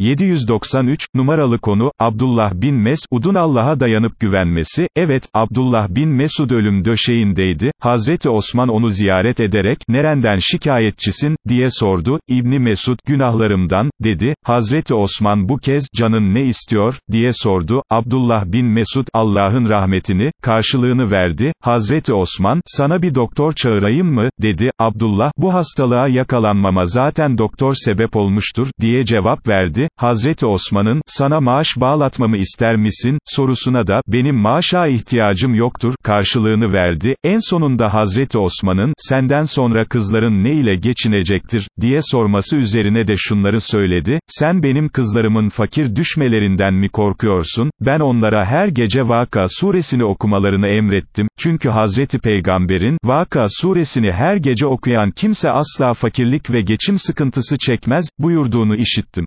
793, numaralı konu, Abdullah bin Mesud'un Allah'a dayanıp güvenmesi, evet, Abdullah bin Mesud ölüm döşeğindeydi, Hazreti Osman onu ziyaret ederek, nereden şikayetçisin, diye sordu, İbni Mesud, günahlarımdan, dedi, Hazreti Osman bu kez, canın ne istiyor, diye sordu, Abdullah bin Mesud, Allah'ın rahmetini, karşılığını verdi, Hazreti Osman, sana bir doktor çağırayım mı, dedi, Abdullah, bu hastalığa yakalanmama zaten doktor sebep olmuştur, diye cevap verdi, Hazreti Osman'ın, sana maaş bağlatmamı ister misin, sorusuna da, benim maaşa ihtiyacım yoktur, karşılığını verdi, en sonunda Hazreti Osman'ın, senden sonra kızların ne ile geçinecektir, diye sorması üzerine de şunları söyledi, sen benim kızlarımın fakir düşmelerinden mi korkuyorsun, ben onlara her gece Vaka suresini okumalarını emrettim, çünkü Hazreti Peygamber'in, Vaka suresini her gece okuyan kimse asla fakirlik ve geçim sıkıntısı çekmez, buyurduğunu işittim.